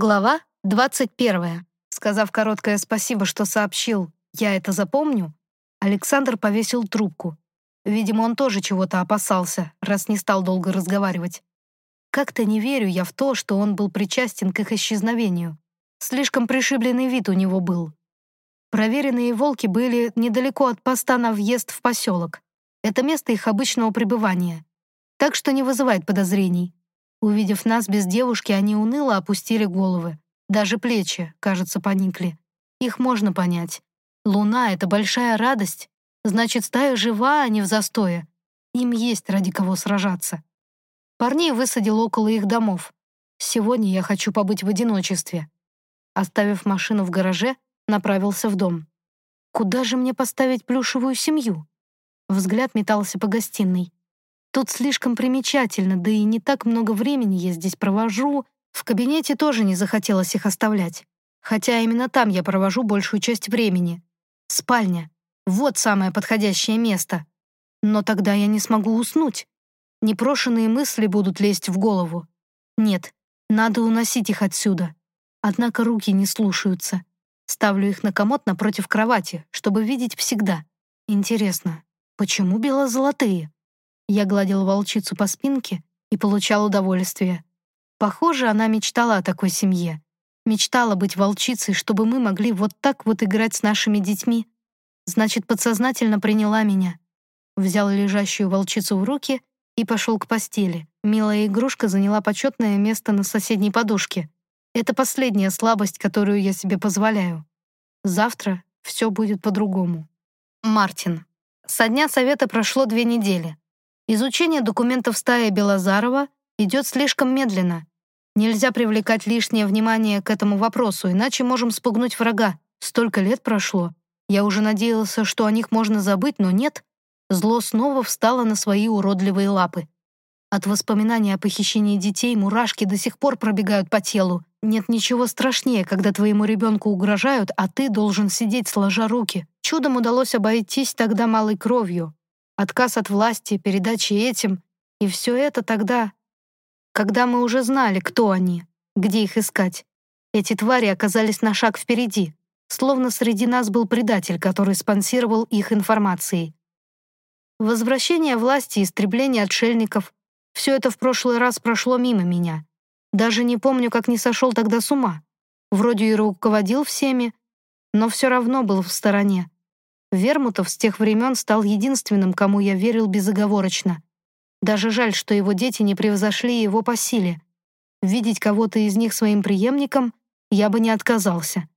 Глава 21. Сказав короткое спасибо, что сообщил, я это запомню, Александр повесил трубку. Видимо, он тоже чего-то опасался, раз не стал долго разговаривать. Как-то не верю я в то, что он был причастен к их исчезновению. Слишком пришибленный вид у него был. Проверенные волки были недалеко от поста на въезд в поселок. Это место их обычного пребывания. Так что не вызывает подозрений. Увидев нас без девушки, они уныло опустили головы. Даже плечи, кажется, поникли. Их можно понять. Луна — это большая радость. Значит, стая жива, а не в застое. Им есть ради кого сражаться. Парней высадил около их домов. Сегодня я хочу побыть в одиночестве. Оставив машину в гараже, направился в дом. Куда же мне поставить плюшевую семью? Взгляд метался по гостиной. Тут слишком примечательно, да и не так много времени я здесь провожу. В кабинете тоже не захотелось их оставлять. Хотя именно там я провожу большую часть времени. Спальня. Вот самое подходящее место. Но тогда я не смогу уснуть. Непрошенные мысли будут лезть в голову. Нет, надо уносить их отсюда. Однако руки не слушаются. Ставлю их на комод напротив кровати, чтобы видеть всегда. Интересно, почему бело-золотые? Я гладил волчицу по спинке и получал удовольствие. Похоже, она мечтала о такой семье. Мечтала быть волчицей, чтобы мы могли вот так вот играть с нашими детьми. Значит, подсознательно приняла меня. Взял лежащую волчицу в руки и пошел к постели. Милая игрушка заняла почетное место на соседней подушке. Это последняя слабость, которую я себе позволяю. Завтра все будет по-другому. Мартин. Со дня совета прошло две недели. Изучение документов стаи Белозарова идет слишком медленно. Нельзя привлекать лишнее внимание к этому вопросу, иначе можем спугнуть врага. Столько лет прошло. Я уже надеялся, что о них можно забыть, но нет. Зло снова встало на свои уродливые лапы. От воспоминаний о похищении детей мурашки до сих пор пробегают по телу. Нет ничего страшнее, когда твоему ребенку угрожают, а ты должен сидеть сложа руки. Чудом удалось обойтись тогда малой кровью, отказ от власти, передачи этим. И все это тогда, когда мы уже знали, кто они, где их искать. Эти твари оказались на шаг впереди, словно среди нас был предатель, который спонсировал их информацией. Возвращение власти, истребление отшельников — все это в прошлый раз прошло мимо меня. Даже не помню, как не сошел тогда с ума. Вроде и руководил всеми, но все равно был в стороне. Вермутов с тех времен стал единственным, кому я верил безоговорочно. Даже жаль, что его дети не превзошли его по силе. Видеть кого-то из них своим преемником я бы не отказался.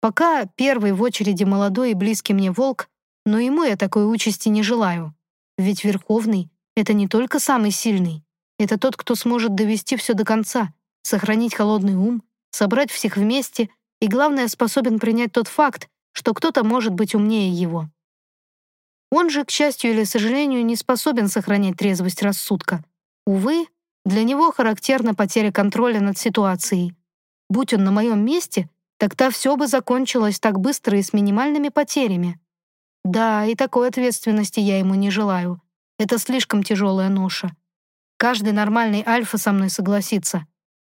Пока первый в очереди молодой и близкий мне волк, но ему я такой участи не желаю. Ведь Верховный — это не только самый сильный, это тот, кто сможет довести все до конца, сохранить холодный ум, собрать всех вместе и, главное, способен принять тот факт, что кто-то может быть умнее его. Он же, к счастью или сожалению, не способен сохранять трезвость рассудка. Увы, для него характерна потеря контроля над ситуацией. Будь он на моем месте, тогда все бы закончилось так быстро и с минимальными потерями. Да, и такой ответственности я ему не желаю. Это слишком тяжелая ноша. Каждый нормальный альфа со мной согласится.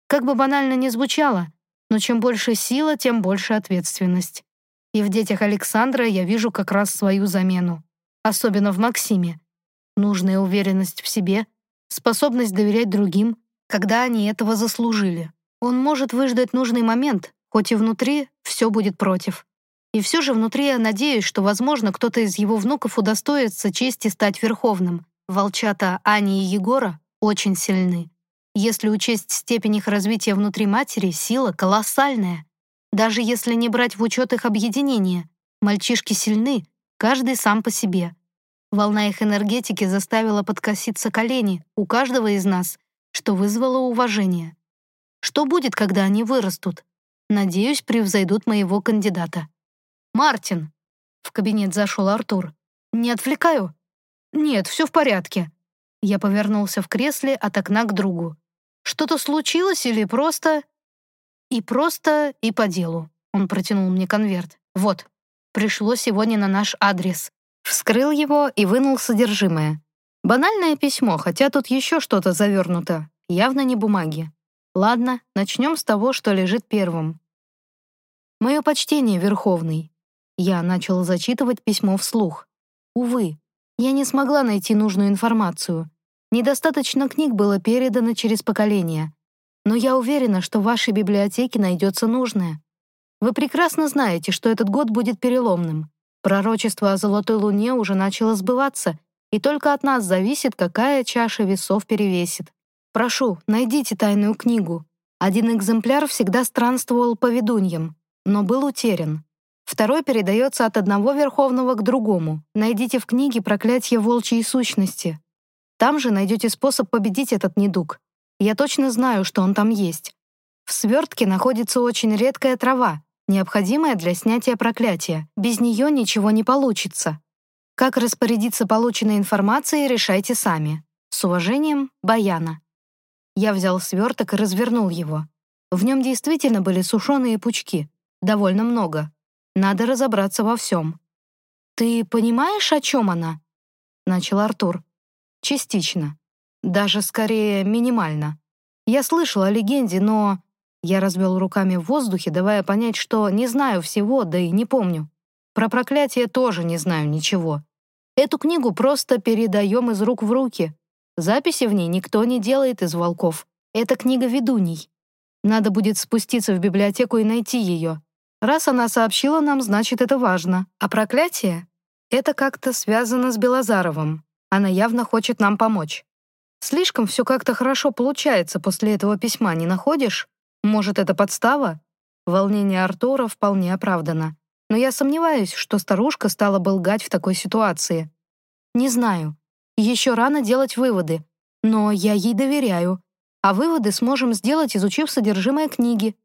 Как бы банально ни звучало, но чем больше сила, тем больше ответственность. И в детях Александра я вижу как раз свою замену. Особенно в Максиме. Нужная уверенность в себе, способность доверять другим, когда они этого заслужили. Он может выждать нужный момент, хоть и внутри все будет против. И все же внутри я надеюсь, что, возможно, кто-то из его внуков удостоится чести стать верховным. Волчата Ани и Егора очень сильны. Если учесть степень их развития внутри матери, сила колоссальная. Даже если не брать в учет их объединения, мальчишки сильны, каждый сам по себе. Волна их энергетики заставила подкоситься колени у каждого из нас, что вызвало уважение. Что будет, когда они вырастут? Надеюсь, превзойдут моего кандидата. «Мартин!» — в кабинет зашел Артур. «Не отвлекаю?» «Нет, все в порядке». Я повернулся в кресле от окна к другу. «Что-то случилось или просто...» И просто, и по делу. Он протянул мне конверт. Вот, пришло сегодня на наш адрес. Вскрыл его и вынул содержимое. Банальное письмо, хотя тут еще что-то завернуто. Явно не бумаги. Ладно, начнем с того, что лежит первым. «Мое почтение, Верховный». Я начал зачитывать письмо вслух. Увы, я не смогла найти нужную информацию. Недостаточно книг было передано через поколения. Но я уверена, что в вашей библиотеке найдется нужное. Вы прекрасно знаете, что этот год будет переломным. Пророчество о Золотой Луне уже начало сбываться, и только от нас зависит, какая чаша весов перевесит. Прошу, найдите тайную книгу. Один экземпляр всегда странствовал по ведуньям, но был утерян. Второй передается от одного верховного к другому. Найдите в книге «Проклятие волчьей сущности». Там же найдете способ победить этот недуг. Я точно знаю, что он там есть. В свертке находится очень редкая трава, необходимая для снятия проклятия. Без нее ничего не получится. Как распорядиться полученной информацией, решайте сами. С уважением, Баяна. Я взял сверток и развернул его. В нем действительно были сушеные пучки. Довольно много. Надо разобраться во всем. «Ты понимаешь, о чем она?» — начал Артур. «Частично. Даже, скорее, минимально. Я слышал о легенде, но я развел руками в воздухе, давая понять, что не знаю всего, да и не помню. Про проклятие тоже не знаю ничего. Эту книгу просто передаем из рук в руки. Записи в ней никто не делает из волков. Это книга ведуней. Надо будет спуститься в библиотеку и найти ее. Раз она сообщила нам, значит, это важно. А проклятие? Это как-то связано с Белозаровым. Она явно хочет нам помочь. Слишком все как-то хорошо получается после этого письма, не находишь? Может, это подстава? Волнение Артура вполне оправдано. Но я сомневаюсь, что старушка стала бы лгать в такой ситуации. Не знаю. Еще рано делать выводы. Но я ей доверяю. А выводы сможем сделать, изучив содержимое книги.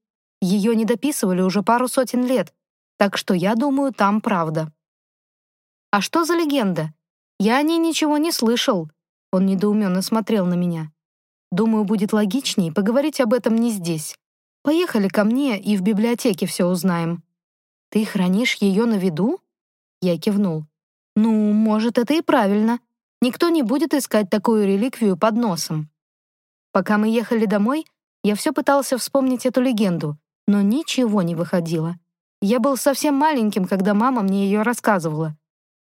Ее не дописывали уже пару сотен лет, так что я думаю, там правда. А что за легенда? Я о ней ничего не слышал. Он недоуменно смотрел на меня. Думаю, будет логичнее поговорить об этом не здесь. Поехали ко мне и в библиотеке все узнаем». «Ты хранишь ее на виду?» Я кивнул. «Ну, может, это и правильно. Никто не будет искать такую реликвию под носом». Пока мы ехали домой, я все пытался вспомнить эту легенду, но ничего не выходило. Я был совсем маленьким, когда мама мне ее рассказывала.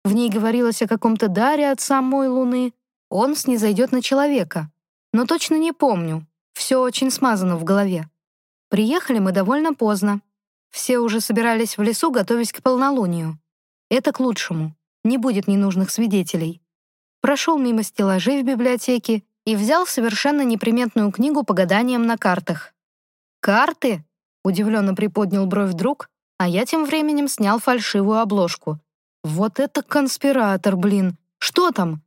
В ней говорилось о каком-то даре от самой Луны. Он снизойдет на человека. Но точно не помню. Все очень смазано в голове. Приехали мы довольно поздно. Все уже собирались в лесу, готовясь к полнолунию. Это к лучшему. Не будет ненужных свидетелей. Прошел мимо стеллажей в библиотеке и взял совершенно неприметную книгу по гаданиям на картах. «Карты?» — удивленно приподнял бровь друг, а я тем временем снял фальшивую обложку. «Вот это конспиратор, блин! Что там?»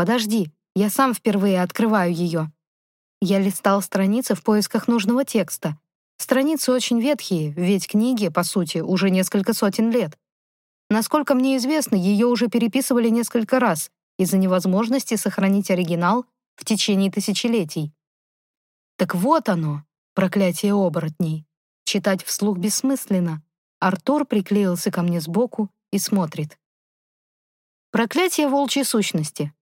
«Подожди, я сам впервые открываю ее». Я листал страницы в поисках нужного текста, Страницы очень ветхие, ведь книге, по сути, уже несколько сотен лет. Насколько мне известно, ее уже переписывали несколько раз из-за невозможности сохранить оригинал в течение тысячелетий. Так вот оно, проклятие оборотней. Читать вслух бессмысленно. Артур приклеился ко мне сбоку и смотрит. Проклятие волчьей сущности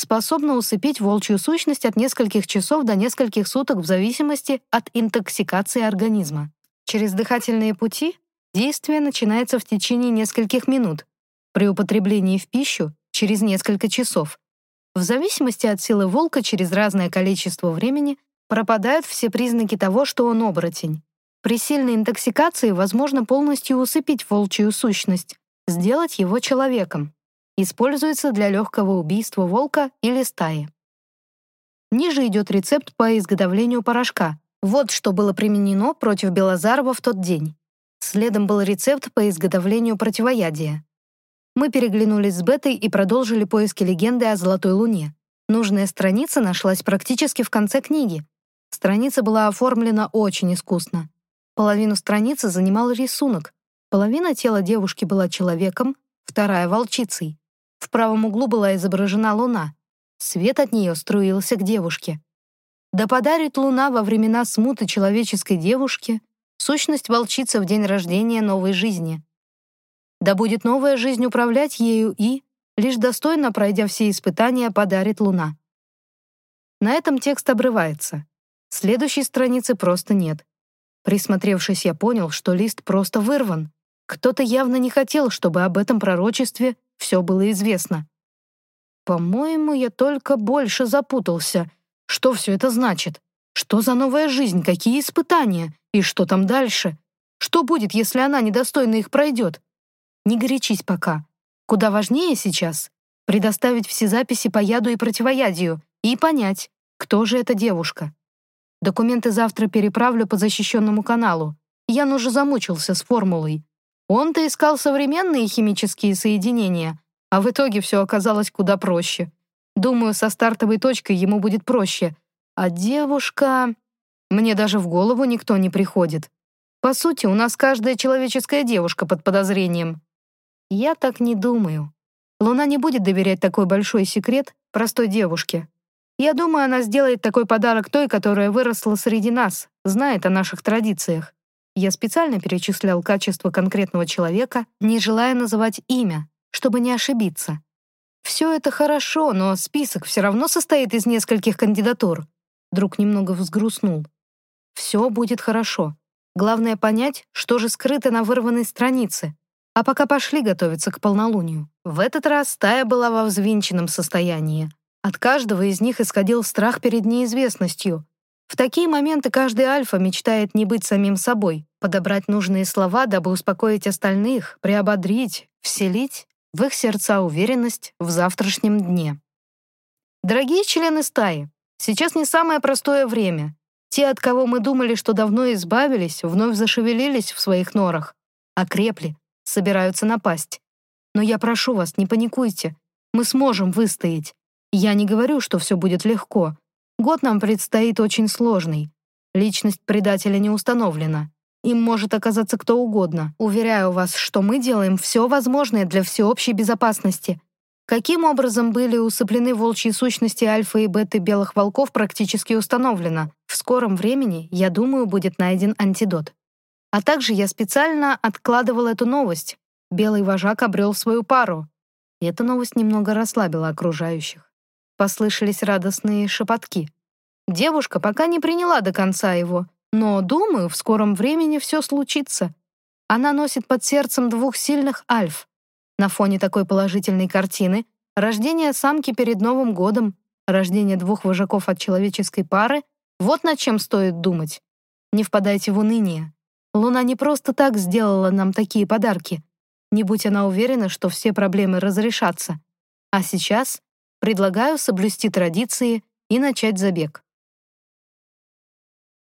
способна усыпить волчью сущность от нескольких часов до нескольких суток в зависимости от интоксикации организма. Через дыхательные пути действие начинается в течение нескольких минут, при употреблении в пищу — через несколько часов. В зависимости от силы волка через разное количество времени пропадают все признаки того, что он оборотень. При сильной интоксикации возможно полностью усыпить волчью сущность, сделать его человеком. Используется для легкого убийства волка или стаи. Ниже идет рецепт по изготовлению порошка. Вот что было применено против Белозарова в тот день. Следом был рецепт по изготовлению противоядия. Мы переглянулись с Бетой и продолжили поиски легенды о Золотой Луне. Нужная страница нашлась практически в конце книги. Страница была оформлена очень искусно. Половину страницы занимал рисунок. Половина тела девушки была человеком, вторая — волчицей. В правом углу была изображена луна. Свет от нее струился к девушке. Да подарит луна во времена смуты человеческой девушке сущность волчица в день рождения новой жизни. Да будет новая жизнь управлять ею и, лишь достойно пройдя все испытания, подарит луна. На этом текст обрывается. Следующей страницы просто нет. Присмотревшись, я понял, что лист просто вырван. Кто-то явно не хотел, чтобы об этом пророчестве все было известно. По-моему, я только больше запутался. Что все это значит? Что за новая жизнь? Какие испытания? И что там дальше? Что будет, если она недостойно их пройдет? Не горячись пока. Куда важнее сейчас предоставить все записи по яду и противоядию и понять, кто же эта девушка. Документы завтра переправлю по защищенному каналу. Ян уже замучился с формулой. Он-то искал современные химические соединения, а в итоге все оказалось куда проще. Думаю, со стартовой точкой ему будет проще. А девушка... Мне даже в голову никто не приходит. По сути, у нас каждая человеческая девушка под подозрением. Я так не думаю. Луна не будет доверять такой большой секрет простой девушке. Я думаю, она сделает такой подарок той, которая выросла среди нас, знает о наших традициях. Я специально перечислял качества конкретного человека, не желая называть имя, чтобы не ошибиться. Все это хорошо, но список все равно состоит из нескольких кандидатур. Друг немного взгрустнул. Все будет хорошо. Главное понять, что же скрыто на вырванной странице. А пока пошли готовиться к полнолунию. В этот раз стая была во взвинченном состоянии. От каждого из них исходил страх перед неизвестностью. В такие моменты каждый альфа мечтает не быть самим собой, подобрать нужные слова, дабы успокоить остальных, приободрить, вселить в их сердца уверенность в завтрашнем дне. Дорогие члены стаи, сейчас не самое простое время. Те, от кого мы думали, что давно избавились, вновь зашевелились в своих норах, окрепли, собираются напасть. Но я прошу вас, не паникуйте. Мы сможем выстоять. Я не говорю, что все будет легко. Год нам предстоит очень сложный. Личность предателя не установлена. Им может оказаться кто угодно. Уверяю вас, что мы делаем все возможное для всеобщей безопасности. Каким образом были усыплены волчьи сущности альфа и беты белых волков практически установлено. В скором времени, я думаю, будет найден антидот. А также я специально откладывал эту новость. Белый вожак обрел свою пару. Эта новость немного расслабила окружающих. Послышались радостные шепотки. Девушка пока не приняла до конца его, но, думаю, в скором времени все случится. Она носит под сердцем двух сильных альф. На фоне такой положительной картины рождение самки перед Новым годом, рождение двух вожаков от человеческой пары — вот над чем стоит думать. Не впадайте в уныние. Луна не просто так сделала нам такие подарки. Не будь она уверена, что все проблемы разрешатся. А сейчас Предлагаю соблюсти традиции и начать забег.